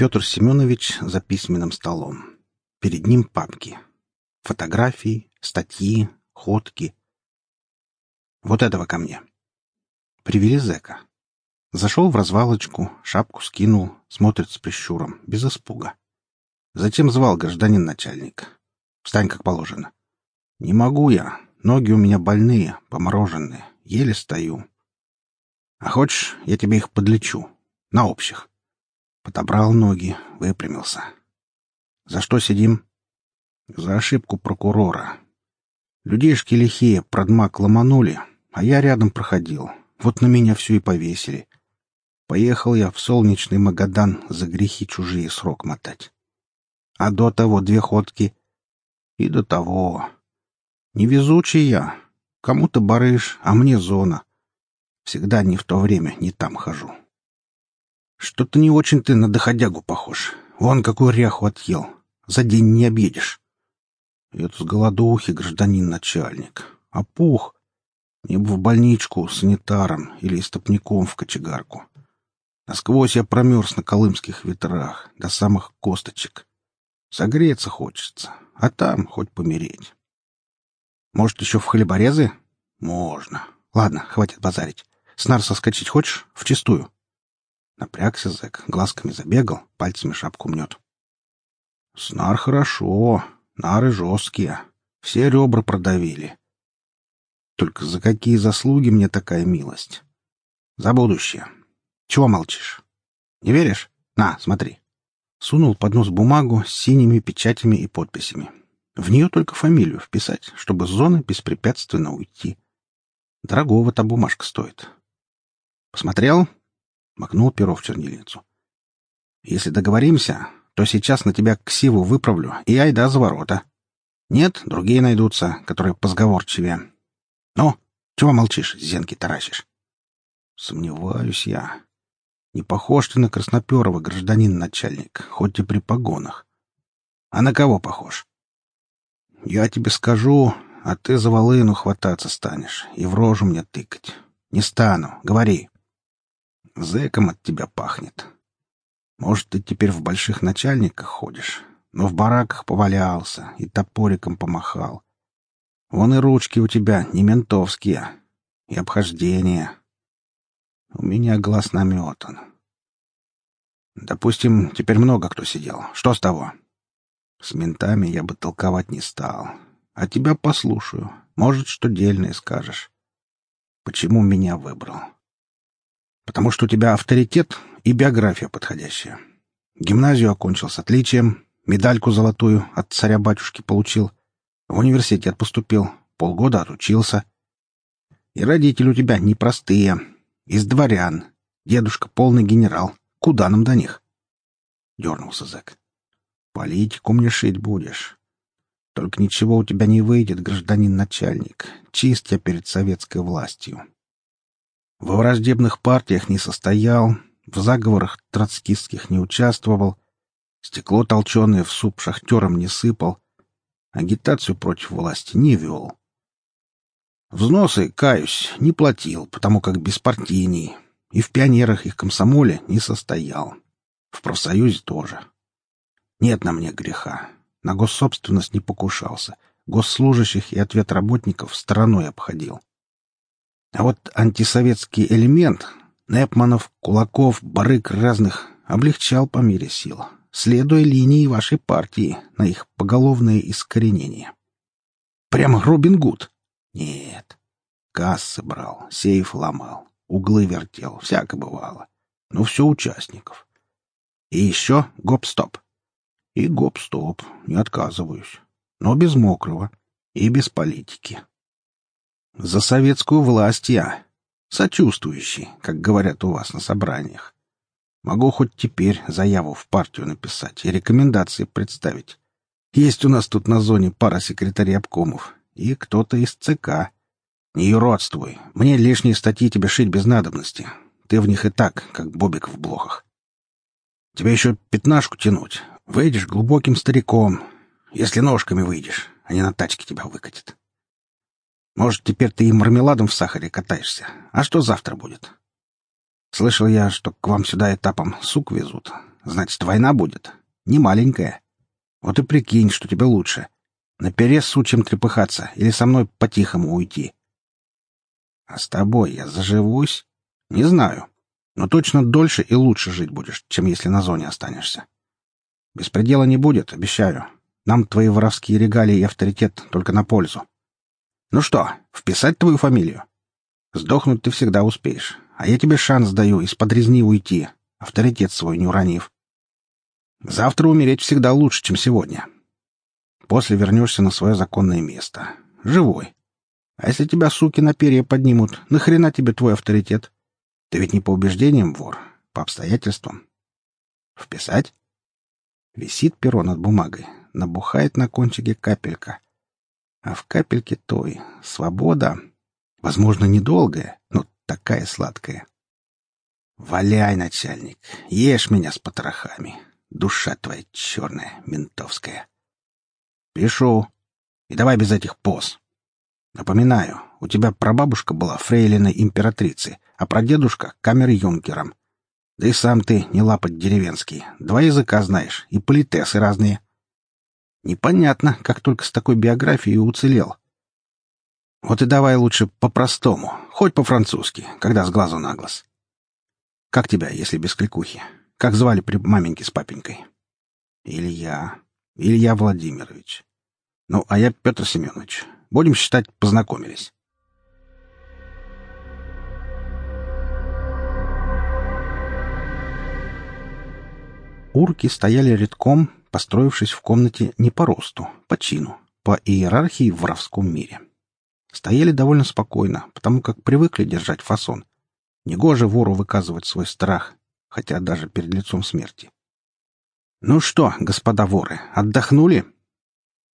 Петр Семенович за письменным столом. Перед ним папки. Фотографии, статьи, ходки. Вот этого ко мне. Привели зэка. Зашел в развалочку, шапку скинул, смотрит с прищуром, без испуга. Затем звал гражданин начальник. Встань, как положено. Не могу я. Ноги у меня больные, помороженные. Еле стою. А хочешь, я тебе их подлечу. На общих. Подобрал ноги, выпрямился. За что сидим? За ошибку прокурора. Людишки лихие продмак ломанули, а я рядом проходил. Вот на меня все и повесили. Поехал я в солнечный Магадан за грехи чужие срок мотать. А до того две ходки. И до того. Невезучий я. Кому-то барыш, а мне зона. Всегда не в то время, не там хожу. Что-то не очень ты на доходягу похож. Вон какую ряху отъел. За день не объедешь. Это с голодухи, гражданин начальник. А пух? Мне бы в больничку санитаром или истопником в кочегарку. Насквозь я промерз на колымских ветрах, до самых косточек. Согреться хочется, а там хоть помереть. Может, еще в хлеборезы? Можно. Ладно, хватит базарить. С нар соскочить хочешь? Вчистую. Напрягся зэк, глазками забегал, пальцами шапку мнет. Снар хорошо, нары жесткие, все ребра продавили. Только за какие заслуги мне такая милость? За будущее. Чего молчишь? Не веришь? На, смотри. Сунул под нос бумагу с синими печатями и подписями. В нее только фамилию вписать, чтобы с зоны беспрепятственно уйти. Дорогого та бумажка стоит. Посмотрел? Макнул перо в чернильницу. «Если договоримся, то сейчас на тебя ксиву выправлю и айда за ворота. Нет, другие найдутся, которые позговорчивее. Ну, чего молчишь, зенки таращишь?» «Сомневаюсь я. Не похож ты на Красноперова, гражданин начальник, хоть и при погонах. А на кого похож?» «Я тебе скажу, а ты за волыну хвататься станешь и в рожу мне тыкать. Не стану, говори». Зэком от тебя пахнет. Может, ты теперь в больших начальниках ходишь, но в бараках повалялся и топориком помахал. Вон и ручки у тебя не ментовские, и обхождение. У меня глаз наметан. Допустим, теперь много кто сидел. Что с того? С ментами я бы толковать не стал. А тебя послушаю. Может, что дельное скажешь. Почему меня выбрал? Потому что у тебя авторитет и биография подходящая. Гимназию окончил с отличием, медальку золотую от царя-батюшки получил, в университет поступил, полгода отучился. И родители у тебя непростые, из дворян, дедушка полный генерал. Куда нам до них? Дернулся зэк. Политику мне шить будешь. Только ничего у тебя не выйдет, гражданин начальник. Чист я перед советской властью. Во враждебных партиях не состоял, в заговорах троцкистских не участвовал, стекло толченое в суп шахтерам не сыпал, агитацию против власти не вел. Взносы, каюсь, не платил, потому как беспартийный, и в пионерах и комсомоле не состоял. В профсоюзе тоже. Нет на мне греха. На госсобственность не покушался. Госслужащих и ответ работников стороной обходил. А вот антисоветский элемент Непманов, Кулаков, Барык разных облегчал по мере сил, следуя линии вашей партии на их поголовное искоренение. Прямо Робин Гуд? Нет. Кассы брал, сейф ломал, углы вертел, всяко бывало. Но все участников. И еще гоп-стоп. И гоп-стоп, не отказываюсь. Но без мокрого и без политики. За советскую власть я. Сочувствующий, как говорят у вас на собраниях. Могу хоть теперь заяву в партию написать и рекомендации представить. Есть у нас тут на зоне пара секретарей обкомов и кто-то из ЦК. Не юродствуй. Мне лишние статьи тебе шить без надобности. Ты в них и так, как бобик в блохах. Тебе еще пятнашку тянуть. Выйдешь глубоким стариком. Если ножками выйдешь, они на тачке тебя выкатят. Может, теперь ты и мармеладом в сахаре катаешься. А что завтра будет? Слышал я, что к вам сюда этапом сук везут. значит, война будет. Не маленькая. Вот и прикинь, что тебе лучше. На перес сучьем трепыхаться или со мной по-тихому уйти. А с тобой я заживусь? Не знаю. Но точно дольше и лучше жить будешь, чем если на зоне останешься. Беспредела не будет, обещаю. Нам твои воровские регалии и авторитет только на пользу. Ну что, вписать твою фамилию? Сдохнуть ты всегда успеешь, а я тебе шанс даю из-под резни уйти, авторитет свой не уронив. Завтра умереть всегда лучше, чем сегодня. После вернешься на свое законное место. Живой. А если тебя, суки, на перья поднимут, нахрена тебе твой авторитет? Ты ведь не по убеждениям вор, по обстоятельствам. Вписать? Висит перо над бумагой, набухает на кончике капелька. А в капельке той — свобода. Возможно, недолгая, но такая сладкая. Валяй, начальник, ешь меня с потрохами. Душа твоя черная, ментовская. Пишу. И давай без этих поз. Напоминаю, у тебя прабабушка была фрейлиной императрицы, а прадедушка — камер-юнкером. Да и сам ты не лапоть деревенский. Два языка знаешь, и политесы разные. Непонятно, как только с такой биографией уцелел. Вот и давай лучше по-простому, хоть по-французски, когда с глазу на глаз. Как тебя, если без кликухи? Как звали при маменьке с папенькой? Илья. Илья Владимирович. Ну, а я Петр Семенович. Будем считать, познакомились. Урки стояли редком, построившись в комнате не по росту, по чину, по иерархии в воровском мире. Стояли довольно спокойно, потому как привыкли держать фасон. Негоже вору выказывать свой страх, хотя даже перед лицом смерти. «Ну что, господа воры, отдохнули?»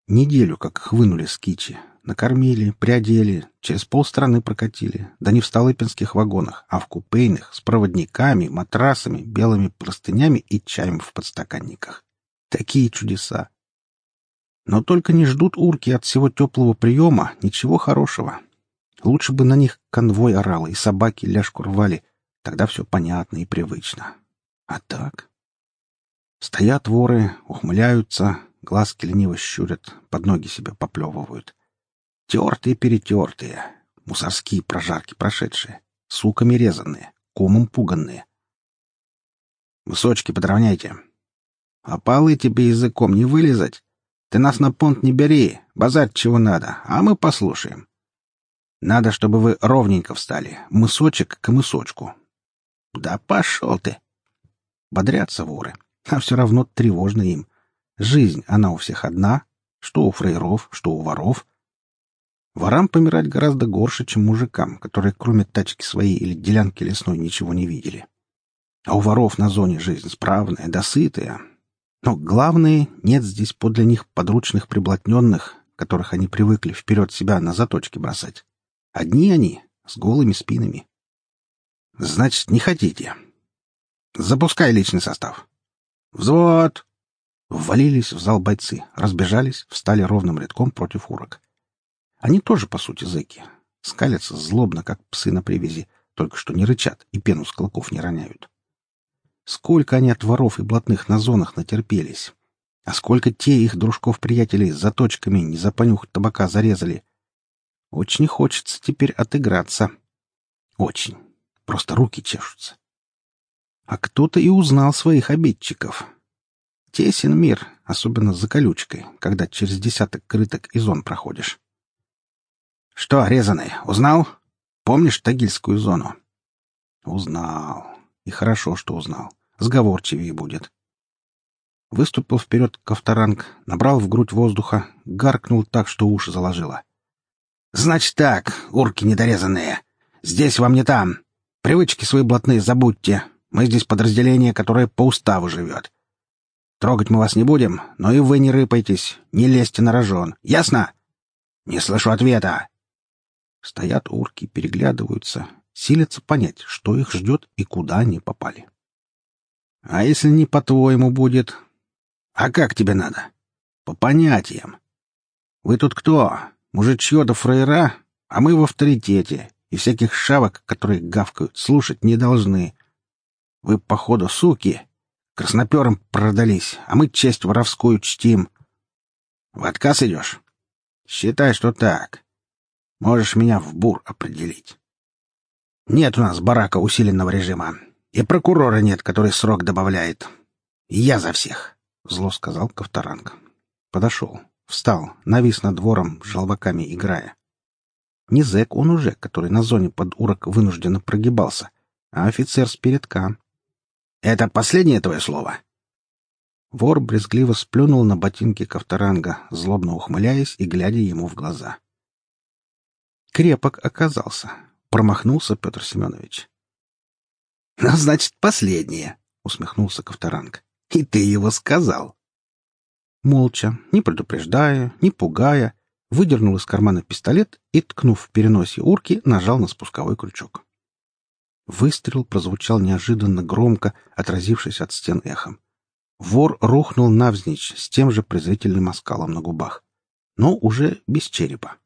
Неделю как их вынули с кичи, Накормили, приодели, через полстраны прокатили. Да не в столыпинских вагонах, а в купейных, с проводниками, матрасами, белыми простынями и чаем в подстаканниках. Такие чудеса! Но только не ждут урки от всего теплого приема ничего хорошего. Лучше бы на них конвой орал и собаки ляжку рвали. Тогда все понятно и привычно. А так? Стоят воры, ухмыляются, глазки лениво щурят, под ноги себя поплевывают. Тертые-перетертые, мусорские прожарки прошедшие, суками резанные, комом пуганные. Высочки подровняйте. А полы тебе языком не вылезать. Ты нас на понт не бери, базать чего надо, а мы послушаем. Надо, чтобы вы ровненько встали, мысочек к мысочку. Да пошел ты! Бодрятся воры, а все равно тревожно им. Жизнь, она у всех одна, что у фрейров, что у воров — Ворам помирать гораздо горше, чем мужикам, которые кроме тачки своей или делянки лесной ничего не видели. А у воров на зоне жизнь справная, досытая. Но главное, нет здесь подле них подручных приблотненных, которых они привыкли вперед себя на заточки бросать. Одни они, с голыми спинами. Значит, не хотите. Запускай личный состав. Взвод! Ввалились в зал бойцы, разбежались, встали ровным рядком против урок. Они тоже, по сути, зэки. Скалятся злобно, как псы на привязи, только что не рычат и пену с клыков не роняют. Сколько они от воров и блатных на зонах натерпелись. А сколько те их дружков-приятелей за точками не за понюх табака зарезали. Очень хочется теперь отыграться. Очень. Просто руки чешутся. А кто-то и узнал своих обидчиков. Тесен мир, особенно за колючкой, когда через десяток крыток и зон проходишь. «Что, резаный, узнал? Помнишь Тагильскую зону?» «Узнал. И хорошо, что узнал. Сговорчивее будет». Выступил вперед Ковторанг, набрал в грудь воздуха, гаркнул так, что уши заложило. «Значит так, урки недорезанные. Здесь вам не там. Привычки свои блатные забудьте. Мы здесь подразделение, которое по уставу живет. Трогать мы вас не будем, но и вы не рыпайтесь, не лезьте на рожон. Ясно?» «Не слышу ответа!» Стоят урки, переглядываются, силятся понять, что их ждет и куда они попали. — А если не по-твоему будет? — А как тебе надо? — По понятиям. Вы тут кто? Мужичье да фраера? А мы в авторитете, и всяких шавок, которые гавкают, слушать не должны. Вы, походу, суки. Краснопером продались, а мы честь воровскую чтим. В отказ идешь? Считай, что так. Можешь меня в бур определить. Нет у нас барака усиленного режима. И прокурора нет, который срок добавляет. я за всех, — зло сказал Ковторанг. Подошел, встал, навис над двором, желваками играя. Не зэк он уже, который на зоне под урок вынужденно прогибался, а офицер с передка. — Это последнее твое слово? Вор брезгливо сплюнул на ботинки Ковторанга, злобно ухмыляясь и глядя ему в глаза. Крепок оказался. Промахнулся Петр Семенович. — Ну, значит, последнее, — усмехнулся Ковторанг. — И ты его сказал. Молча, не предупреждая, не пугая, выдернул из кармана пистолет и, ткнув в переносе урки, нажал на спусковой крючок. Выстрел прозвучал неожиданно громко, отразившись от стен эхом. Вор рухнул навзничь с тем же презрительным оскалом на губах, но уже без черепа.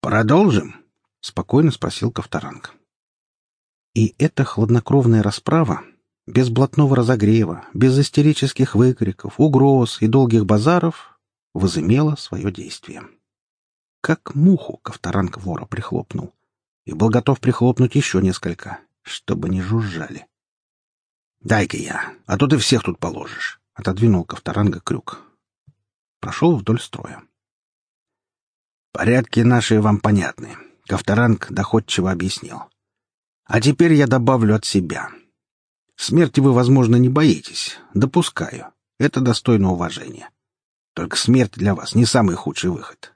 «Продолжим?» — спокойно спросил Ковторанг. И эта хладнокровная расправа, без блатного разогрева, без истерических выкриков, угроз и долгих базаров, возымела свое действие. Как муху Ковторанг вора прихлопнул и был готов прихлопнуть еще несколько, чтобы не жужжали. «Дай-ка я, а то ты всех тут положишь», — отодвинул Ковторанга крюк. Прошел вдоль строя. «Порядки наши вам понятны», — Ковторанг доходчиво объяснил. «А теперь я добавлю от себя. Смерти вы, возможно, не боитесь. Допускаю. Это достойно уважения. Только смерть для вас не самый худший выход.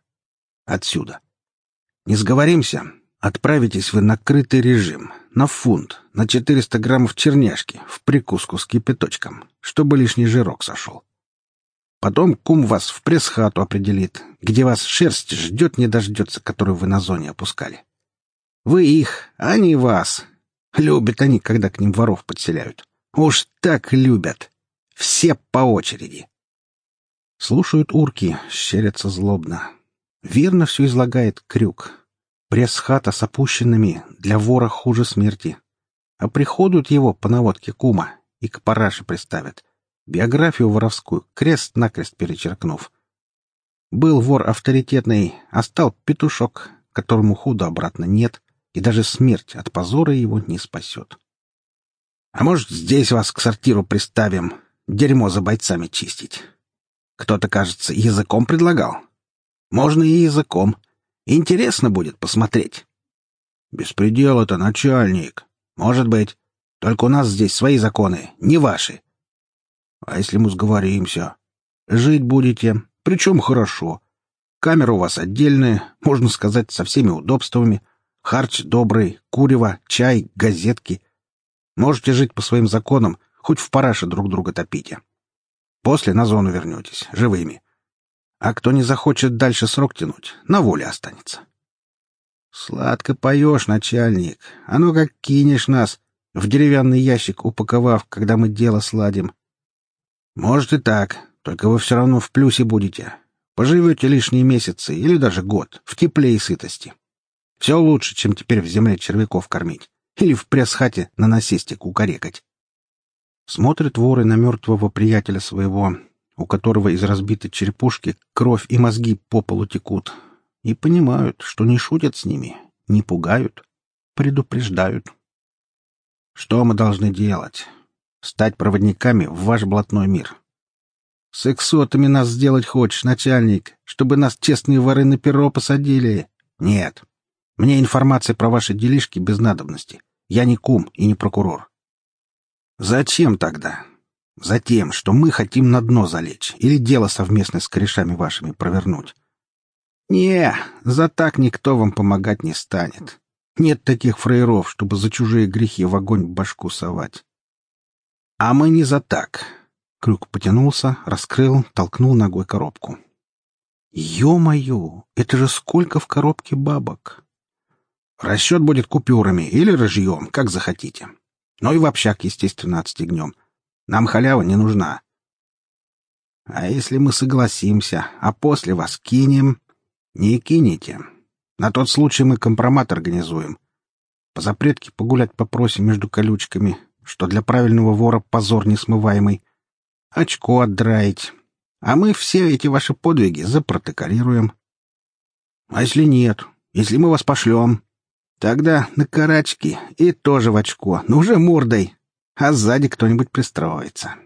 Отсюда. Не сговоримся, Отправитесь вы на крытый режим, на фунт, на 400 граммов черняшки, в прикуску с кипяточком, чтобы лишний жирок сошел. Потом кум вас в пресс-хату определит, где вас шерсть ждет не дождется, которую вы на зоне опускали. Вы их, а они вас. Любят они, когда к ним воров подселяют. Уж так любят. Все по очереди. Слушают урки, щерятся злобно. Верно все излагает Крюк, Пресс-хата с опущенными для вора хуже смерти. А приходят его по наводке кума и к параше приставят. Биографию воровскую, крест-накрест перечеркнув. Был вор авторитетный, а стал петушок, которому худо обратно нет, и даже смерть от позора его не спасет. А может, здесь вас к сортиру приставим, дерьмо за бойцами чистить? Кто-то, кажется, языком предлагал. Можно и языком. Интересно будет посмотреть. Беспредел это, начальник. Может быть. Только у нас здесь свои законы, не ваши. А если мы сговоримся? Жить будете, причем хорошо. Камера у вас отдельная, можно сказать, со всеми удобствами. Харч добрый, курево, чай, газетки. Можете жить по своим законам, хоть в параше друг друга топите. После на зону вернетесь, живыми. А кто не захочет дальше срок тянуть, на воле останется. Сладко поешь, начальник. А ну как кинешь нас, в деревянный ящик упаковав, когда мы дело сладим. Может и так, только вы все равно в плюсе будете. Поживете лишние месяцы или даже год, в тепле и сытости. Все лучше, чем теперь в земле червяков кормить или в пресс-хате на насесте кукарекать. Смотрят воры на мертвого приятеля своего, у которого из разбитой черепушки кровь и мозги по полу текут, и понимают, что не шутят с ними, не пугают, предупреждают. Что мы должны делать? Стать проводниками в ваш блатной мир. С эксотами нас сделать хочешь, начальник, чтобы нас честные воры на перо посадили? Нет. Мне информация про ваши делишки без надобности. Я не кум и не прокурор. Зачем тогда? Затем, что мы хотим на дно залечь или дело совместно с корешами вашими провернуть. Не, за так никто вам помогать не станет. Нет таких фраеров, чтобы за чужие грехи в огонь башку совать. А мы не за так. Крюк потянулся, раскрыл, толкнул ногой коробку. Ё-моё, это же сколько в коробке бабок! Расчет будет купюрами или рыжьем, как захотите. Ну и в общак, естественно, отстегнем — нам халява не нужна. А если мы согласимся, а после вас кинем? Не кинете. На тот случай мы компромат организуем. По запретке погулять попросим между колючками. Что для правильного вора позор несмываемый. Очко отдраить. А мы все эти ваши подвиги запротоколируем. А если нет? Если мы вас пошлем? Тогда на карачки и тоже в очко, но уже мордой. А сзади кто-нибудь пристроится.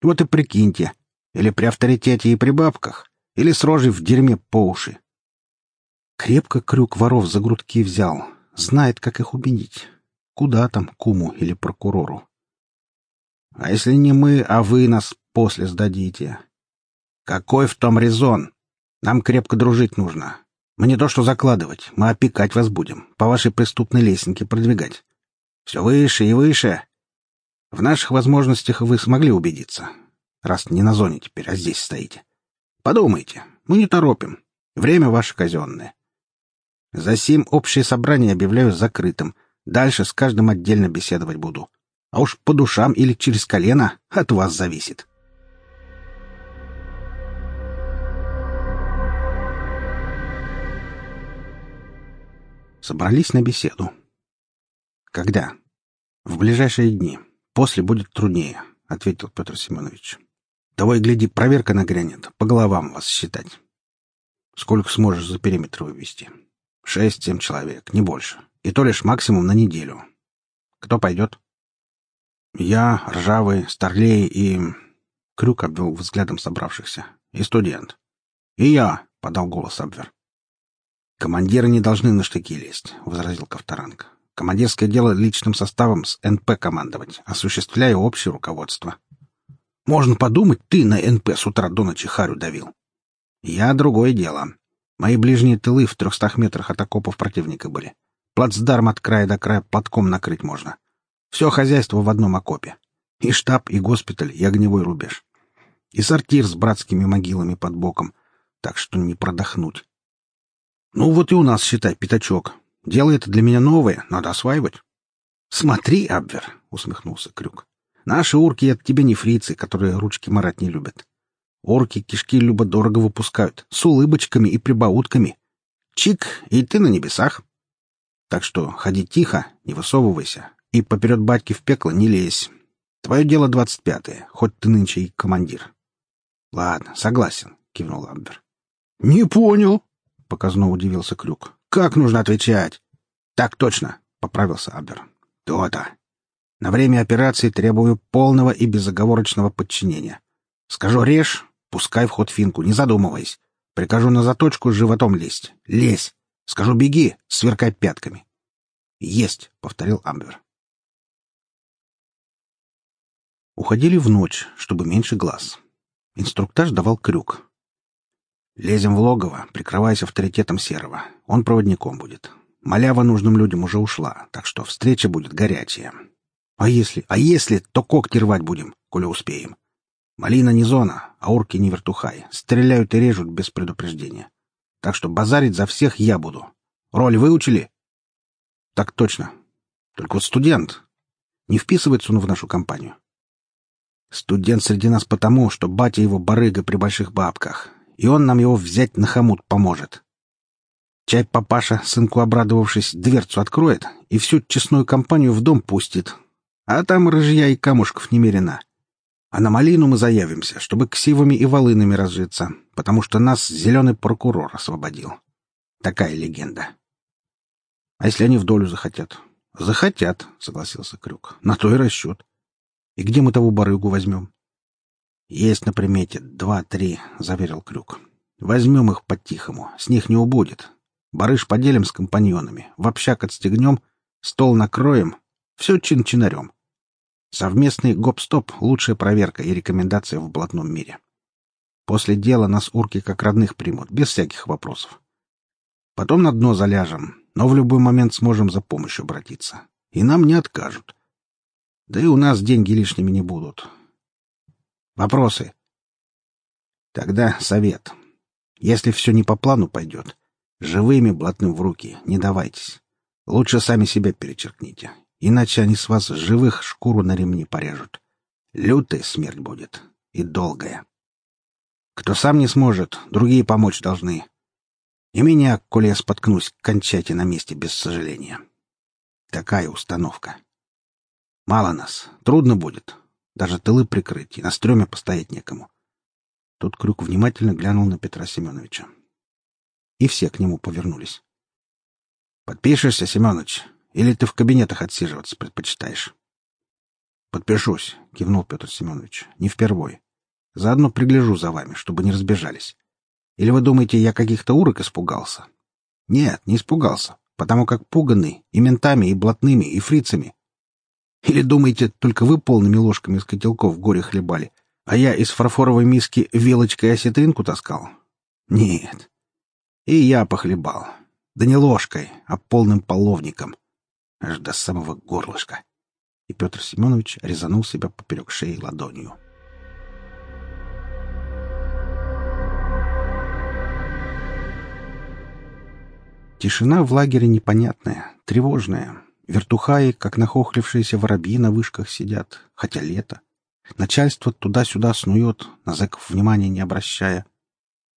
Вот и прикиньте. Или при авторитете и при бабках, или с рожей в дерьме по уши. Крепко крюк воров за грудки взял. Знает, как их убедить. Куда там, куму или прокурору? А если не мы, а вы нас после сдадите? Какой в том резон? Нам крепко дружить нужно. Мы не то что закладывать, мы опекать вас будем, по вашей преступной лесенке продвигать. Все выше и выше. В наших возможностях вы смогли убедиться, раз не на зоне теперь, а здесь стоите. Подумайте, мы не торопим. Время ваше казенное. За сим общее собрание объявляю закрытым. Дальше с каждым отдельно беседовать буду. А уж по душам или через колено от вас зависит. Собрались на беседу. Когда? В ближайшие дни. После будет труднее, ответил Петр Семенович. И гляди, проверка нагрянет. По головам вас считать. Сколько сможешь за периметр вывести? Шесть-семь человек, не больше. И то лишь максимум на неделю. Кто пойдет? Я, Ржавый, Старлей и... Крюк обвел взглядом собравшихся. И студент. И я, — подал голос Абвер. «Командиры не должны на штыки лезть», — возразил Ковторанг. «Командирское дело личным составом с НП командовать, осуществляя общее руководство». «Можно подумать, ты на НП с утра до ночи харю давил». «Я другое дело. Мои ближние тылы в трехстах метрах от окопов противника были. Плацдарм от края до края платком накрыть можно. Все хозяйство в одном окопе. И штаб, и госпиталь, и огневой рубеж. И сортир с братскими могилами под боком. Так что не продохнуть. Ну вот и у нас, считай, пятачок. Дело это для меня новое, надо осваивать. Смотри, Абвер, усмехнулся Крюк. Наши урки — это тебе не фрицы, которые ручки марать не любят. Орки кишки любо-дорого выпускают, с улыбочками и прибаутками. Чик, и ты на небесах. Так что ходи тихо, не высовывайся, и поперед батьки в пекло не лезь. Твое дело двадцать пятое, хоть ты нынче и командир. — Ладно, согласен, — кивнул Амбер. — Не понял, — показно удивился Крюк. — Как нужно отвечать? — Так точно, — поправился Амбер. — То-то. На время операции требую полного и безоговорочного подчинения. Скажу «режь», Пускай в ход финку, не задумываясь. Прикажу на заточку животом лезть. Лезь. Скажу «беги», сверкай пятками. «Есть», — повторил Амбер. Уходили в ночь, чтобы меньше глаз. Инструктаж давал крюк. «Лезем в логово, прикрываясь авторитетом Серого. Он проводником будет. Малява нужным людям уже ушла, так что встреча будет горячая. А если, а если, то когти рвать будем, коли успеем. Малина не зона, а урки не вертухай. Стреляют и режут без предупреждения. Так что базарить за всех я буду. Роль выучили? Так точно. Только вот студент. Не вписывается он в нашу компанию. Студент среди нас потому, что батя его барыга при больших бабках, и он нам его взять на хомут поможет. Чай папаша, сынку обрадовавшись, дверцу откроет и всю честную компанию в дом пустит. А там рыжья и камушков немерено. А на малину мы заявимся, чтобы ксивами и волынами разжиться, потому что нас зеленый прокурор освободил. Такая легенда. А если они в долю захотят? Захотят, согласился Крюк. На то и расчет. И где мы того барыгу возьмем? Есть на примете два-три, заверил Крюк. Возьмем их по-тихому, с них не убудет. Барыш поделим с компаньонами, в общак отстегнем, стол накроем, все чин-чинарем. Совместный гоп-стоп — лучшая проверка и рекомендация в блатном мире. После дела нас урки как родных примут, без всяких вопросов. Потом на дно заляжем, но в любой момент сможем за помощью обратиться. И нам не откажут. Да и у нас деньги лишними не будут. Вопросы? Тогда совет. Если все не по плану пойдет, живыми блатным в руки не давайтесь. Лучше сами себя перечеркните Иначе они с вас живых шкуру на ремни порежут. Лютая смерть будет. И долгая. Кто сам не сможет, другие помочь должны. И меня, коли я споткнусь, кончайте на месте без сожаления. Такая установка. Мало нас. Трудно будет. Даже тылы прикрыть, и на стреме постоять некому. Тут Крюк внимательно глянул на Петра Семеновича. И все к нему повернулись. «Подпишешься, Семенович? Или ты в кабинетах отсиживаться предпочитаешь?» «Подпишусь», — кивнул Петр Семенович. «Не впервой. Заодно пригляжу за вами, чтобы не разбежались. Или вы думаете, я каких-то урок испугался? Нет, не испугался, потому как пуганный и ментами, и блатными, и фрицами. Или думаете, только вы полными ложками из котелков горе хлебали, а я из фарфоровой миски вилочкой осетринку таскал? Нет. И я похлебал. Да не ложкой, а полным половником. Аж до самого горлышка. И Петр Семенович резанул себя поперек шеи ладонью. Тишина в лагере непонятная, тревожная. Вертухаи, как нахохлившиеся воробьи на вышках сидят, хотя лето. Начальство туда-сюда снует, на зэков внимания не обращая.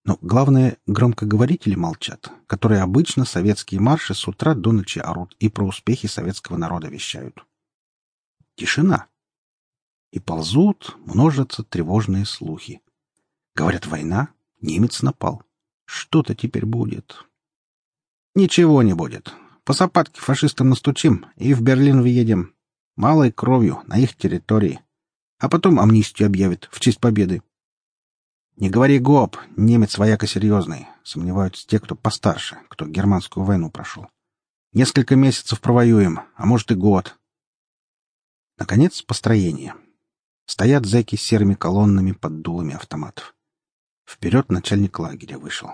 Но главное, громкоговорители молчат, которые обычно советские марши с утра до ночи орут и про успехи советского народа вещают. Тишина. И ползут, множатся тревожные слухи. Говорят, война, немец напал. Что-то теперь будет. Ничего не будет. По сапатке фашистам настучим и в Берлин въедем. Малой кровью, на их территории. А потом амнистию объявят в честь победы. Не говори гоп, немец вояка серьезный. Сомневаются те, кто постарше, кто германскую войну прошел. Несколько месяцев провоюем, а может и год. Наконец, построение. Стоят зэки с серыми колоннами под дулами автоматов. Вперед начальник лагеря вышел.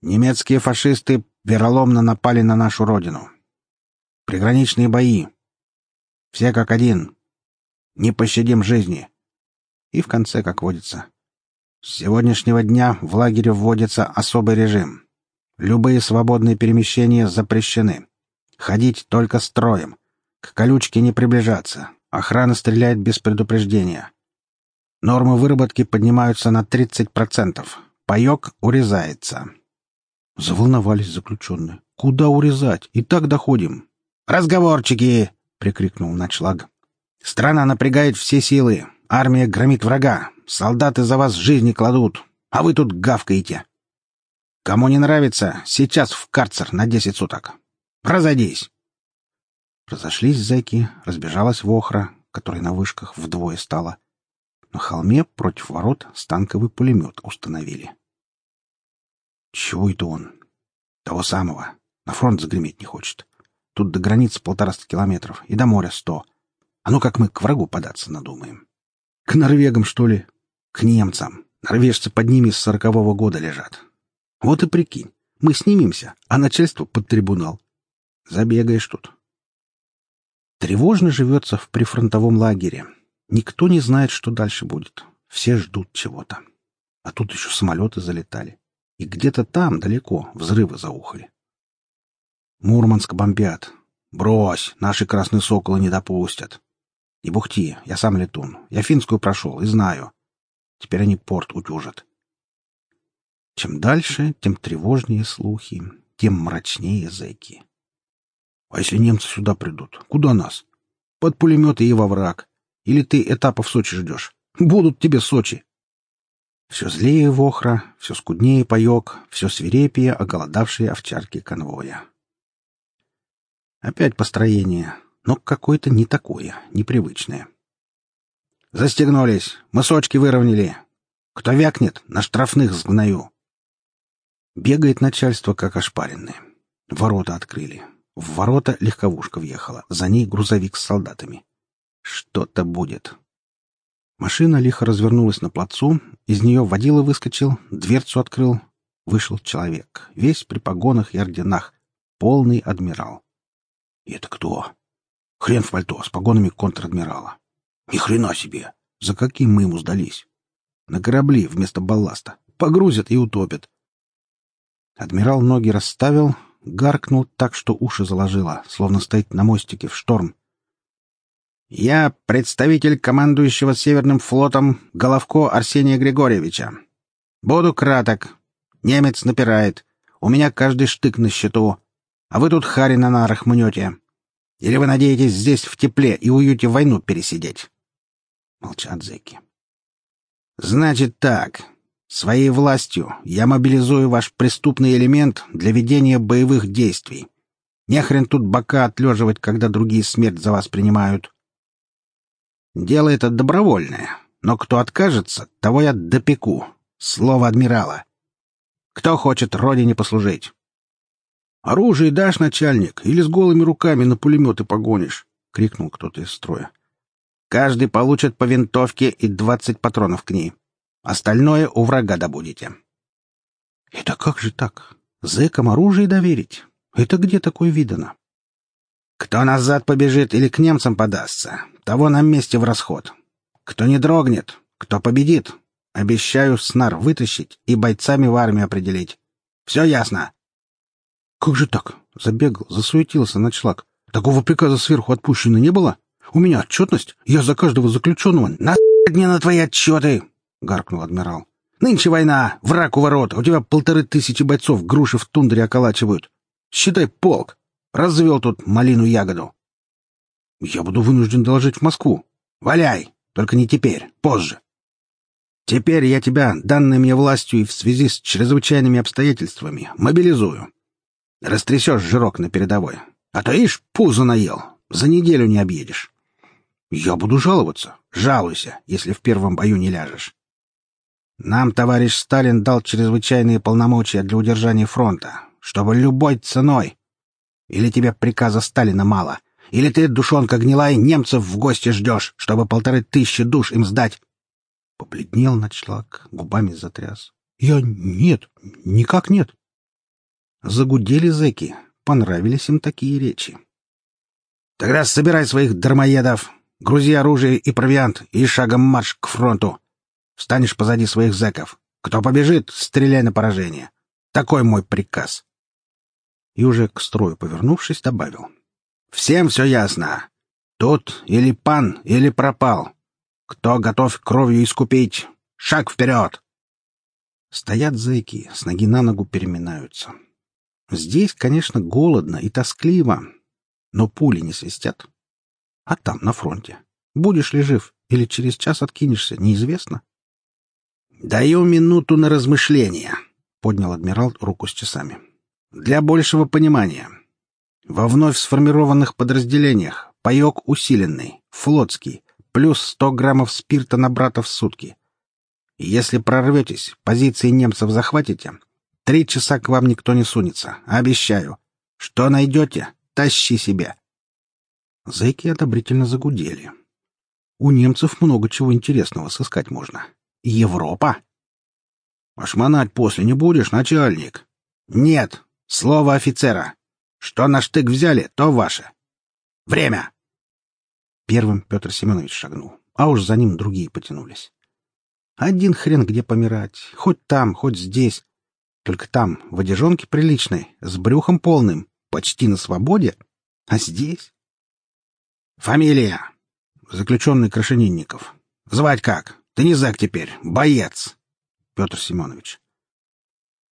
Немецкие фашисты вероломно напали на нашу родину. Приграничные бои. Все как один. Не пощадим жизни. И в конце, как водится. С сегодняшнего дня в лагере вводится особый режим. Любые свободные перемещения запрещены. Ходить только строем. К колючке не приближаться. Охрана стреляет без предупреждения. Нормы выработки поднимаются на 30%. Паек урезается. Заволновались заключенные. «Куда урезать? И так доходим». «Разговорчики!» — прикрикнул Начлаг. «Страна напрягает все силы. Армия громит врага. Солдаты за вас жизни кладут. А вы тут гавкаете. Кому не нравится, сейчас в карцер на десять суток. Разойдись!» Разошлись зэки, разбежалась вохра, которой на вышках вдвое стало. На холме против ворот станковый пулемет установили. Чего это он? Того самого. На фронт загреметь не хочет. Тут до границы полтораста километров и до моря сто. А ну как мы к врагу податься надумаем? К норвегам, что ли? К немцам. Норвежцы под ними с сорокового года лежат. Вот и прикинь. Мы снимемся, а начальство под трибунал. Забегаешь тут. Тревожно живется в прифронтовом лагере. Никто не знает, что дальше будет. Все ждут чего-то. А тут еще самолеты залетали и где-то там, далеко, взрывы заухали. Мурманск бомбят. Брось, наши красные соколы не допустят. Не бухти, я сам летун. Я финскую прошел и знаю. Теперь они порт утюжат. Чем дальше, тем тревожнее слухи, тем мрачнее зэки. А если немцы сюда придут? Куда нас? Под пулеметы и во враг. Или ты этапов Сочи ждешь? Будут тебе Сочи. Все злее вохра, все скуднее паек, все свирепее оголодавшие овчарки конвоя. Опять построение, но какое-то не такое, непривычное. «Застегнулись! Мысочки выровняли! Кто вякнет, на штрафных сгною!» Бегает начальство, как ошпаренное. Ворота открыли. В ворота легковушка въехала, за ней грузовик с солдатами. Что-то будет. Машина лихо развернулась на плацу, из нее водила выскочил, дверцу открыл. Вышел человек, весь при погонах и орденах, полный адмирал. И это кто? Хрен в пальто, с погонами контр-адмирала. Ни хрена себе! За каким мы ему сдались? На корабли вместо балласта. Погрузят и утопят. Адмирал ноги расставил, гаркнул так, что уши заложило, словно стоит на мостике в шторм, «Я представитель командующего Северным флотом Головко Арсения Григорьевича. Буду краток. Немец напирает. У меня каждый штык на счету. А вы тут хари на нарах мнете. Или вы надеетесь здесь в тепле и уюте войну пересидеть?» Молчат зэки. «Значит так. Своей властью я мобилизую ваш преступный элемент для ведения боевых действий. Не хрен тут бока отлеживать, когда другие смерть за вас принимают. Дело это добровольное, но кто откажется, того я допеку. Слово адмирала. Кто хочет родине послужить? «Оружие дашь, начальник, или с голыми руками на пулеметы погонишь?» — крикнул кто-то из строя. «Каждый получит по винтовке и двадцать патронов к ней. Остальное у врага добудете». «Это как же так? Зэкам оружие доверить? Это где такое видано?» «Кто назад побежит или к немцам подастся, того на месте в расход. Кто не дрогнет, кто победит, обещаю снар вытащить и бойцами в армию определить. Все ясно?» Как же так? Забегал, засуетился ночлаг. Такого приказа сверху отпущено не было? У меня отчетность. Я за каждого заключенного. На мне на твои отчеты! Гаркнул адмирал. Нынче война, враг у ворот. У тебя полторы тысячи бойцов груши в тундре околачивают. Считай полк. Развел тут малину-ягоду. Я буду вынужден доложить в Москву. Валяй! Только не теперь, позже. Теперь я тебя, данной мне властью и в связи с чрезвычайными обстоятельствами, мобилизую. Растрясешь жирок на передовой. А то, ишь, пузо наел. За неделю не объедешь. Я буду жаловаться. Жалуйся, если в первом бою не ляжешь. Нам товарищ Сталин дал чрезвычайные полномочия для удержания фронта, чтобы любой ценой. Или тебе приказа Сталина мало, или ты, душонка гнилая, немцев в гости ждешь, чтобы полторы тысячи душ им сдать. Побледнел ночлаг, губами затряс. Я нет, никак нет. Загудели зэки. Понравились им такие речи. «Тогда собирай своих дармоедов, грузи оружие и провиант и шагом марш к фронту. Встанешь позади своих зэков. Кто побежит, стреляй на поражение. Такой мой приказ». И уже к строю повернувшись, добавил. «Всем все ясно. Тут или пан, или пропал. Кто готов кровью искупить? Шаг вперед!» Стоят зэки, с ноги на ногу переминаются. Здесь, конечно, голодно и тоскливо, но пули не свистят. А там, на фронте, будешь ли жив или через час откинешься, неизвестно. «Даю минуту на размышление», — поднял адмирал руку с часами. «Для большего понимания. Во вновь сформированных подразделениях паек усиленный, флотский, плюс сто граммов спирта на брата в сутки. Если прорветесь, позиции немцев захватите, Три часа к вам никто не сунется, обещаю. Что найдете, тащи себе. Зэки одобрительно загудели. У немцев много чего интересного сыскать можно. Европа. Ошмонать после не будешь, начальник? Нет. Слово офицера. Что на штык взяли, то ваше. Время. Первым Петр Семенович шагнул, а уж за ним другие потянулись. Один хрен где помирать, хоть там, хоть здесь, только там, в одежонке приличной, с брюхом полным, почти на свободе. А здесь? Фамилия. Заключенный Крашенинников. Звать как? Ты не зэк теперь, боец. Петр Семенович.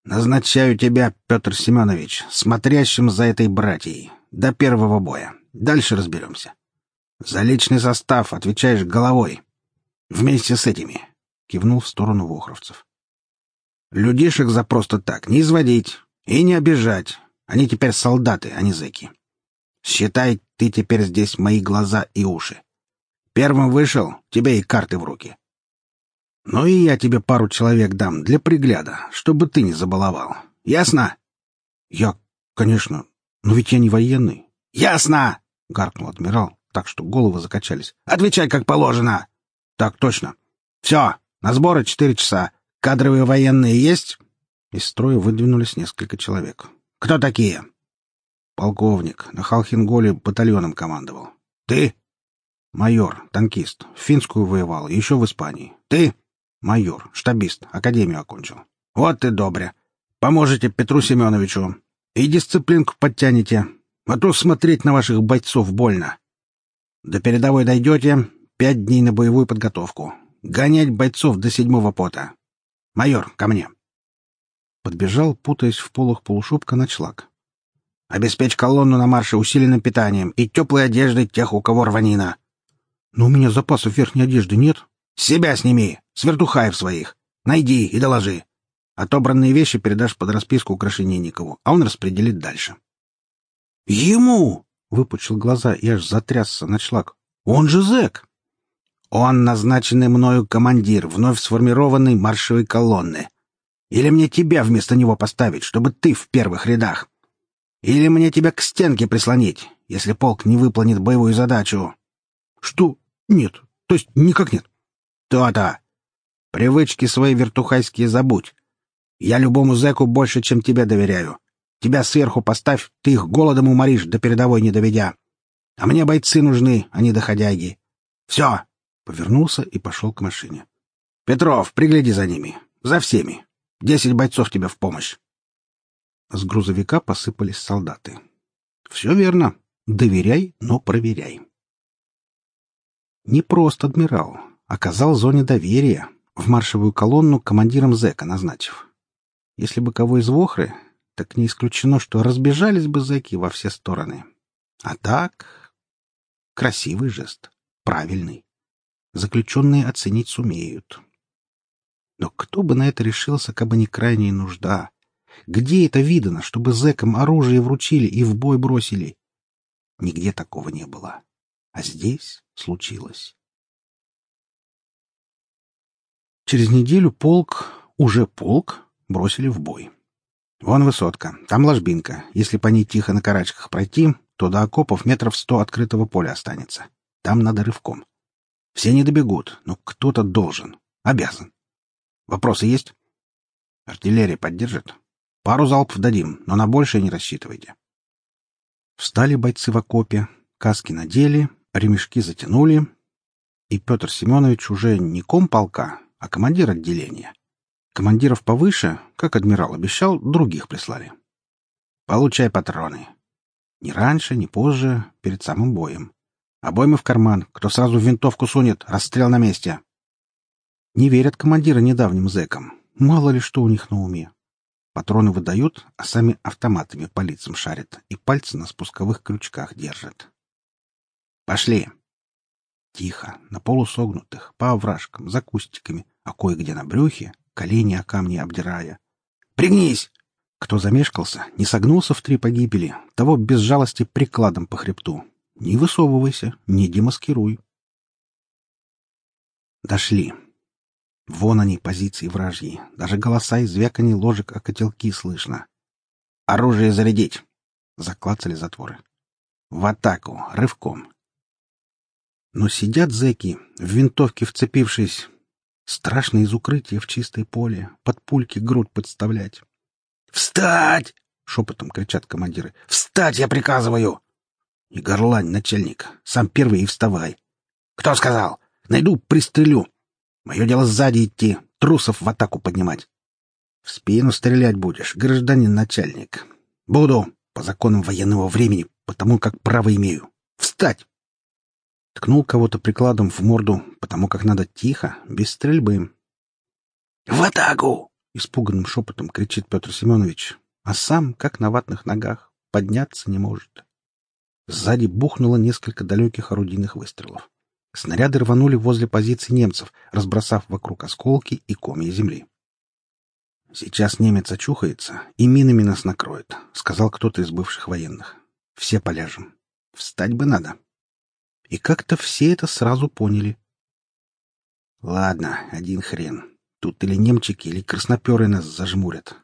Назначаю тебя, Петр Семенович, смотрящим за этой братьей. До первого боя. Дальше разберемся. За личный состав отвечаешь головой. Вместе с этими. Кивнул в сторону вохровцев. Людишек за просто так не изводить и не обижать. Они теперь солдаты, а не зэки. Считай, ты теперь здесь мои глаза и уши. Первым вышел, тебе и карты в руки. Ну и я тебе пару человек дам для пригляда, чтобы ты не забаловал. Ясно? Я, конечно, но ведь я не военный. Ясно! гаркнул адмирал, так что головы закачались. Отвечай как положено. Так точно. Все, на сборы четыре часа. Кадровые военные есть? Из строя выдвинулись несколько человек. Кто такие? Полковник. На Халхинголе батальоном командовал. Ты? Майор, танкист. В финскую воевал, еще в Испании. Ты? Майор, штабист, академию окончил. Вот ты добре. Поможете Петру Семеновичу. И дисциплинку подтянете. А то смотреть на ваших бойцов больно. До передовой дойдете, пять дней на боевую подготовку. Гонять бойцов до седьмого пота. «Майор, ко мне!» Подбежал, путаясь в полах полушубка, ночлаг. Обеспечь колонну на марше усиленным питанием и теплой одеждой тех, у кого рванина. Но у меня запасов верхней одежды нет. Себя сними, с вертухаев своих. Найди и доложи. Отобранные вещи передашь под расписку украшенинникову, а он распределит дальше. Ему! Выпучил глаза и аж затрясся ночлаг. Он же зэк! Он назначенный мною командир вновь сформированной маршевой колонны. Или мне тебя вместо него поставить, чтобы ты в первых рядах? Или мне тебя к стенке прислонить, если полк не выполнит боевую задачу? Что? Нет. То есть никак нет. То-то. Привычки свои вертухайские забудь. Я любому зэку больше, чем тебе доверяю. Тебя сверху поставь, ты их голодом уморишь, до передовой не доведя. А мне бойцы нужны, а не доходяги. Все. Повернулся и пошел к машине. Петров, пригляди за ними. За всеми. Десять бойцов тебе в помощь. С грузовика посыпались солдаты. Все верно. Доверяй, но проверяй. Не просто адмирал. Оказал зоне доверия, в маршевую колонну командиром зэка назначив. Если бы кого из Вохры, так не исключено, что разбежались бы зэки во все стороны. А так... Красивый жест. Правильный. Заключенные оценить сумеют. Но кто бы на это решился, как бы не крайняя нужда? Где это видано, чтобы зэкам оружие вручили и в бой бросили? Нигде такого не было. А здесь случилось. Через неделю полк, уже полк, бросили в бой. Вон высотка, там ложбинка. Если по ней тихо на карачках пройти, то до окопов метров сто открытого поля останется. Там надо рывком. Все не добегут, но кто-то должен, обязан. Вопросы есть? Артиллерия поддержит? Пару залпов дадим, но на большее не рассчитывайте. Встали бойцы в окопе, каски надели, ремешки затянули, и Петр Семенович уже не ком полка, а командир отделения. Командиров повыше, как адмирал обещал, других прислали. Получай патроны. Ни раньше, ни позже, перед самым боем. Обоймы в карман. Кто сразу в винтовку сунет, расстрел на месте. Не верят командиры недавним зэкам. Мало ли что у них на уме. Патроны выдают, а сами автоматами по лицам шарят и пальцы на спусковых крючках держат. Пошли. Тихо, на полусогнутых, по овражкам, за кустиками, а кое-где на брюхе, колени о камни обдирая. «Пригнись!» Кто замешкался, не согнулся в три погибели, того без жалости прикладом по хребту. Не высовывайся, не демаскируй. Дошли. Вон они, позиции вражьи. Даже голоса и звяканье ложек о котелки слышно. Оружие зарядить. Заклацали затворы. В атаку, рывком. Но сидят зэки, в винтовке вцепившись. Страшно из укрытия в чистое поле, под пульки грудь подставлять. «Встать!» — шепотом кричат командиры. «Встать, я приказываю!» «Не горлань, начальник. Сам первый и вставай!» «Кто сказал? Найду, пристрелю. Мое дело сзади идти, трусов в атаку поднимать». «В спину стрелять будешь, гражданин начальник. Буду, по законам военного времени, потому как право имею. Встать!» Ткнул кого-то прикладом в морду, потому как надо тихо, без стрельбы. «В атаку!» — испуганным шепотом кричит Петр Семенович, а сам, как на ватных ногах, подняться не может. Сзади бухнуло несколько далеких орудийных выстрелов. Снаряды рванули возле позиций немцев, разбросав вокруг осколки и комья земли. «Сейчас немец очухается и минами нас накроет», — сказал кто-то из бывших военных. «Все поляжем. Встать бы надо». И как-то все это сразу поняли. Ладно, один хрен. Тут или немчики, или красноперы нас зажмурят.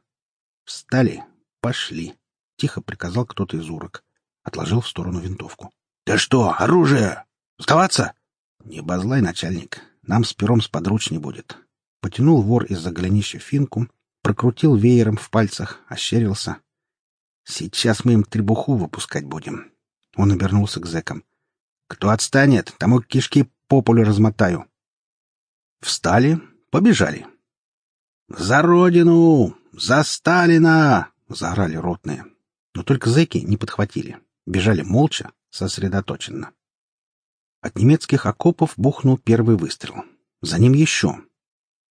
Встали, пошли. Тихо приказал кто-то из урок. Отложил в сторону винтовку. — Да что, оружие? Сдаваться? — Не базлай, начальник. Нам с пером сподручней будет. Потянул вор из-за голенища финку, прокрутил веером в пальцах, ощерился. — Сейчас мы им требуху выпускать будем. Он обернулся к зэкам. Кто отстанет, тому кишки по полю размотаю. Встали, побежали. «За родину! За Сталина!» — заорали ротные. Но только зэки не подхватили. Бежали молча, сосредоточенно. От немецких окопов бухнул первый выстрел. За ним еще.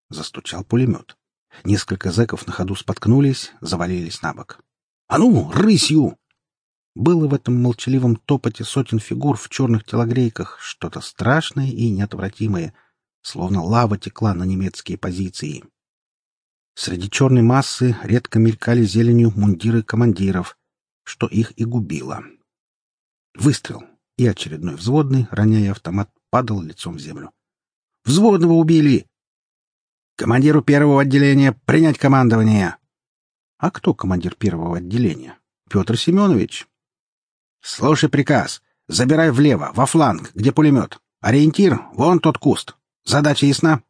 Застучал пулемет. Несколько зэков на ходу споткнулись, завалились на бок. «А ну, рысью!» Было в этом молчаливом топоте сотен фигур в черных телогрейках что-то страшное и неотвратимое, словно лава текла на немецкие позиции. Среди черной массы редко мелькали зеленью мундиры командиров, что их и губило. Выстрел, и очередной взводный, роняя автомат, падал лицом в землю. «Взводного убили!» «Командиру первого отделения принять командование!» «А кто командир первого отделения?» «Петр Семенович». «Слушай приказ. Забирай влево, во фланг, где пулемет. Ориентир — вон тот куст. Задача ясна?»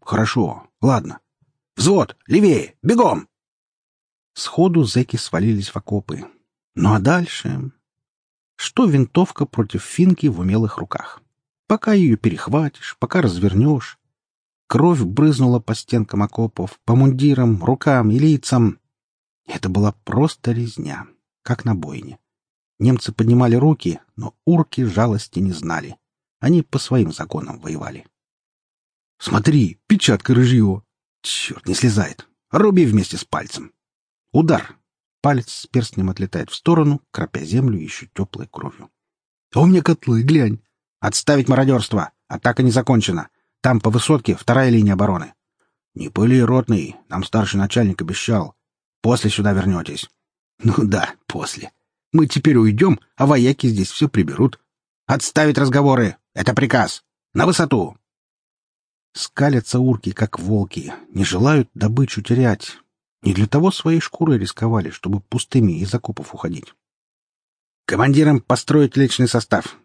«Хорошо. Ладно. Взвод! Левее! Бегом!» Сходу зэки свалились в окопы. Ну а дальше... Что винтовка против финки в умелых руках? Пока ее перехватишь, пока развернешь. Кровь брызнула по стенкам окопов, по мундирам, рукам и лицам. Это была просто резня, как на бойне. Немцы поднимали руки, но урки жалости не знали. Они по своим законам воевали. «Смотри, печатка рыжьего!» Черт, не слезает. Руби вместе с пальцем. Удар. Палец с перстнем отлетает в сторону, кропя землю еще теплой кровью. У меня котлы, глянь. Отставить мародерство. Атака не закончена. Там по высотке вторая линия обороны. Не пыли, ротный. Нам старший начальник обещал. После сюда вернетесь. Ну да, после. Мы теперь уйдем, а вояки здесь все приберут. Отставить разговоры. Это приказ. На высоту. Скалятся урки, как волки, не желают добычу терять. Не для того своей шкурой рисковали, чтобы пустыми из окопов уходить. «Командирам построить личный состав!»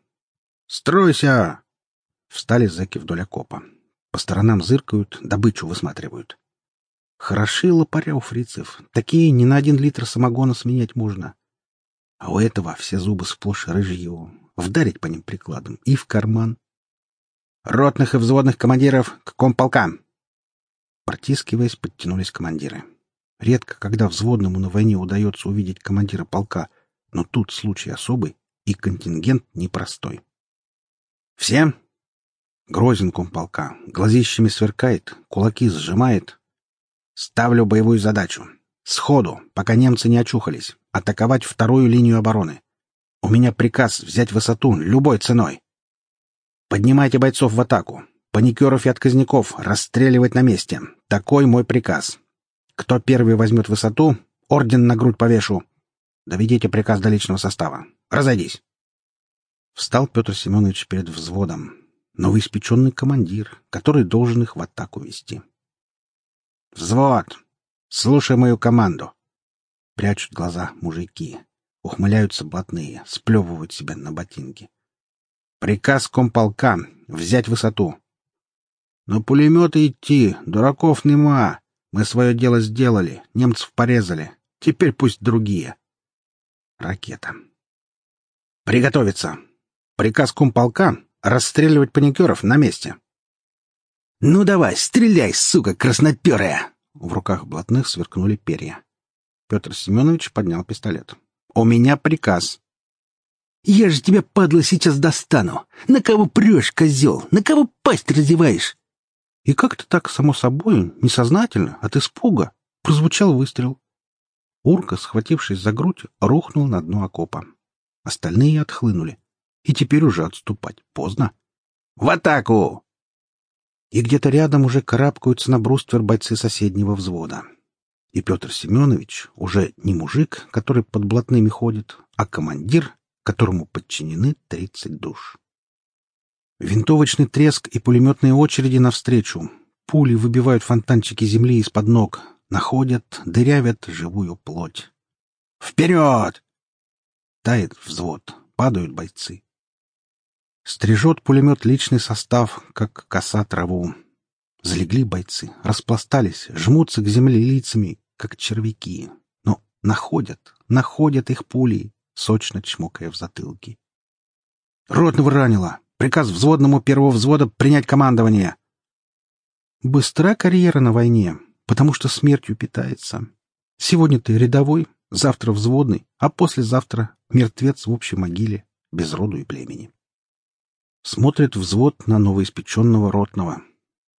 «Стройся!» Встали зэки вдоль окопа. По сторонам зыркают, добычу высматривают. Хороши лопаря у фрицев. Такие не на один литр самогона сменять можно. А у этого все зубы сплошь рыжье. Вдарить по ним прикладом и в карман. Ротных и взводных командиров к комполкам!» Протискиваясь, подтянулись командиры. Редко, когда взводному на войне удается увидеть командира полка, но тут случай особый и контингент непростой. «Все?» Грозен комполка, глазищами сверкает, кулаки сжимает. «Ставлю боевую задачу. Сходу, пока немцы не очухались, атаковать вторую линию обороны. У меня приказ взять высоту любой ценой. Поднимайте бойцов в атаку. Паникеров и отказников расстреливать на месте. Такой мой приказ. Кто первый возьмет высоту, орден на грудь повешу. Доведите приказ до личного состава. Разойдись. Встал Петр Семенович перед взводом. Новоиспеченный командир, который должен их в атаку вести. «Взвод! Слушай мою команду!» Прячут глаза мужики. Ухмыляются блатные, сплевывают себя на ботинки. Приказ комполка — взять высоту. Но пулеметы идти, дураков нема. Мы свое дело сделали, немцев порезали. Теперь пусть другие. Ракета. Приготовиться. Приказ комполка — расстреливать паникеров на месте. «Ну давай, стреляй, сука красноперая!» В руках блатных сверкнули перья. Петр Семенович поднял пистолет. «У меня приказ. Я же тебя, падла, сейчас достану. На кого прешь, козел? На кого пасть разеваешь? И как-то так, само собой, несознательно, от испуга, прозвучал выстрел. Урка, схватившись за грудь, рухнул на дно окопа. Остальные отхлынули. И теперь уже отступать поздно. «В атаку!» И где-то рядом уже карабкаются на бруствер бойцы соседнего взвода. И Петр Семенович уже не мужик, который под блатными ходит, а командир, которому подчинены 30 душ. Винтовочный треск и пулеметные очереди навстречу. Пули выбивают фонтанчики земли из-под ног, находят, дырявят живую плоть. «Вперед!» Тает взвод, падают бойцы. Стрижет пулемет личный состав, как коса траву. Залегли бойцы, распластались, жмутся к земле лицами, как червяки. Но находят, находят их пули, сочно чмокая в затылке. «Ротного ранило! Приказ взводному первого взвода принять командование!» Быстра карьера на войне, потому что смертью питается. Сегодня ты рядовой, завтра взводный, а послезавтра мертвец в общей могиле, без роду и племени. Смотрит взвод на новоиспеченного ротного.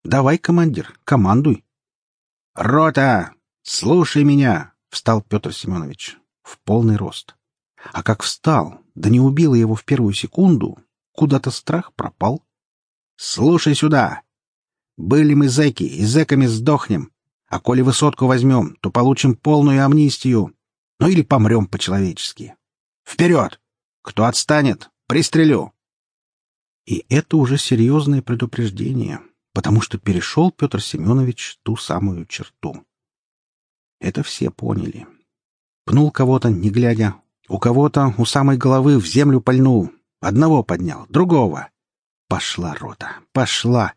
«Давай, командир, командуй!» «Рота! Слушай меня!» — встал Петр Семенович. В полный рост. А как встал, да не убило его в первую секунду, куда-то страх пропал. «Слушай сюда! Были мы зэки, и зэками сдохнем. А коли высотку возьмем, то получим полную амнистию. Ну или помрем по-человечески. Вперед! Кто отстанет, пристрелю!» И это уже серьезное предупреждение, потому что перешел Петр Семенович ту самую черту. Это все поняли. Пнул кого-то, не глядя. У кого-то у самой головы в землю пальнул. Одного поднял, другого. Пошла рота, пошла.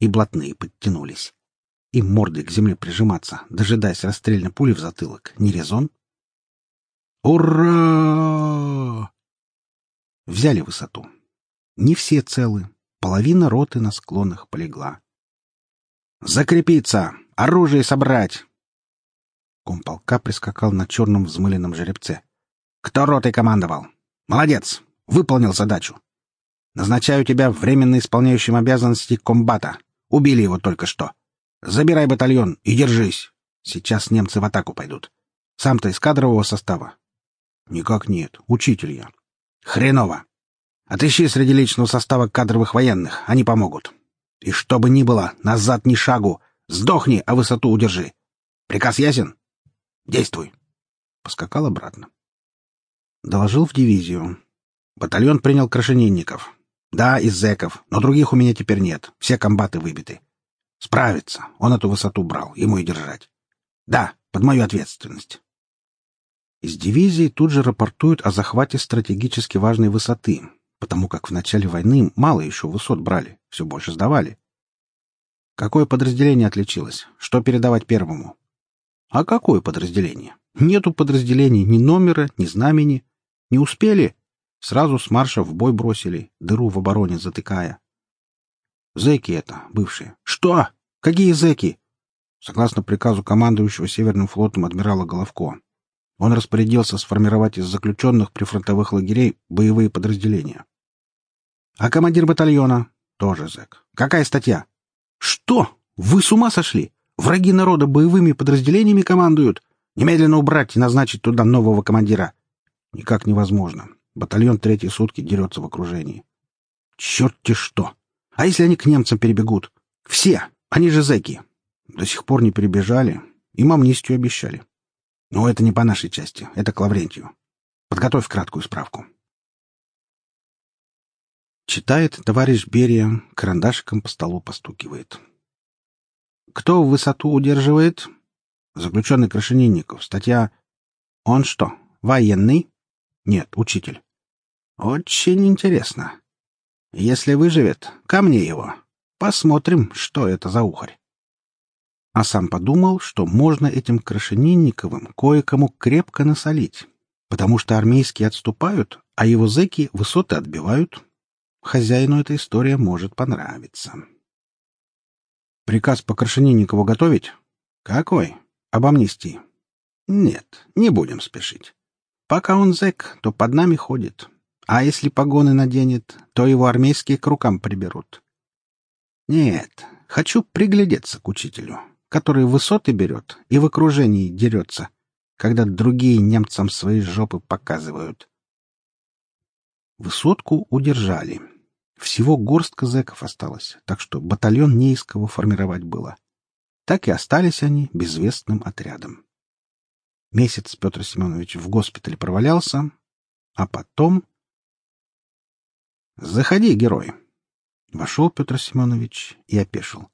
И блатные подтянулись. И мордой к земле прижиматься, дожидаясь расстрельной пули в затылок. Не резон? Ура! Взяли высоту. Не все целы. Половина роты на склонах полегла. «Закрепиться! Оружие собрать!» Комполка прискакал на черном взмыленном жеребце. «Кто ротой командовал? Молодец! Выполнил задачу. Назначаю тебя временно исполняющим обязанности комбата. Убили его только что. Забирай батальон и держись. Сейчас немцы в атаку пойдут. Сам-то из кадрового состава? Никак нет. Учитель я. Хреново. Отыщи среди личного состава кадровых военных. Они помогут. И что бы ни было, назад ни шагу. Сдохни, а высоту удержи. Приказ ясен? Действуй. Поскакал обратно. Доложил в дивизию. Батальон принял крашенинников. Да, из зэков, но других у меня теперь нет. Все комбаты выбиты. Справится. Он эту высоту брал, ему и держать. Да, под мою ответственность. Из дивизии тут же рапортуют о захвате стратегически важной высоты, потому как в начале войны мало еще высот брали, все больше сдавали. Какое подразделение отличилось? Что передавать первому? А какое подразделение? Нету подразделений ни номера, ни знамени. Не успели? Сразу с марша в бой бросили, дыру в обороне затыкая. Зэки это, бывшие. Что? Какие зэки? Согласно приказу командующего Северным флотом адмирала Головко, он распорядился сформировать из заключенных прифронтовых лагерей боевые подразделения. А командир батальона? Тоже зэк. Какая статья? Что? Вы с ума сошли? Враги народа боевыми подразделениями командуют. Немедленно убрать и назначить туда нового командира. Никак невозможно. Батальон третьи сутки дерется в окружении. Черт-те что! А если они к немцам перебегут? Все! Они же зэки. До сих пор не перебежали. Им амнистию обещали. Но это не по нашей части. Это к Лаврентию. Подготовь краткую справку. Читает товарищ Берия, карандашиком по столу постукивает. Кто высоту удерживает? Заключенный Крашенинников. Статья «Он что, военный?» «Нет, учитель». «Очень интересно. Если выживет, ко мне его. Посмотрим, что это за ухарь». А сам подумал, что можно этим Крашенинниковым кое-кому крепко насолить, потому что армейские отступают, а его зэки высоты отбивают. Хозяину эта история может понравиться. Приказ по Крашенинникову готовить? Какой? Об амнистии? Нет, не будем спешить. Пока он зэк, то под нами ходит. А если погоны наденет, то его армейские к рукам приберут. Нет, хочу приглядеться к учителю, который высоты берет и в окружении дерется, когда другие немцам свои жопы показывают. Высотку удержали. Всего горстка зэков осталось, так что батальон не из кого формировать было. Так и остались они безвестным отрядом. Месяц Петр Семенович в госпитале провалялся, а потом... «Заходи, герой!» Вошел Петр Семенович и опешил.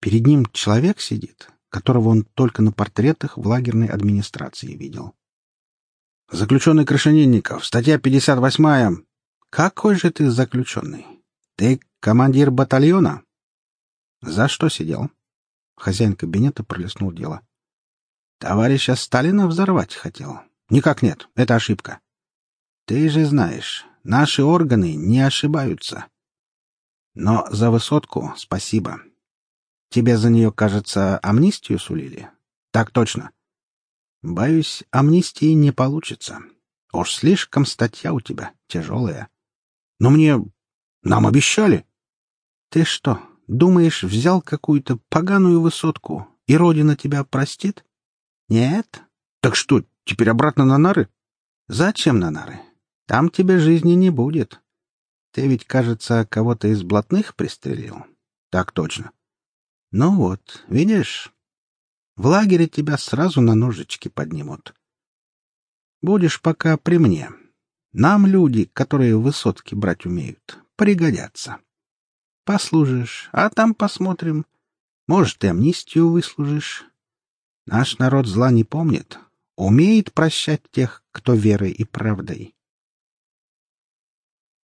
Перед ним человек сидит, которого он только на портретах в лагерной администрации видел. «Заключенный Крашенинников, статья 58 какой же ты заключенный? Ты командир батальона? За что сидел? Хозяин кабинета пролистнул дело. Товарища Сталина взорвать хотел. Никак нет, это ошибка. Ты же знаешь, наши органы не ошибаются. Но за высотку спасибо. Тебе за нее, кажется, амнистию сулили? Так точно. Боюсь, амнистии не получится. Уж слишком статья у тебя тяжелая. Но мне... Нам обещали. Ты что, думаешь, взял какую-то поганую высотку, и Родина тебя простит? Нет? Так что, теперь обратно на нары? Зачем на нары? Там тебе жизни не будет. Ты ведь, кажется, кого-то из блатных пристрелил. Так точно. Ну вот, видишь, в лагере тебя сразу на ножички поднимут. Будешь пока при мне. Нам люди, которые высотки брать умеют, пригодятся. Послужишь, а там посмотрим. Может, и амнистию выслужишь. Наш народ зла не помнит, умеет прощать тех, кто верой и правдой.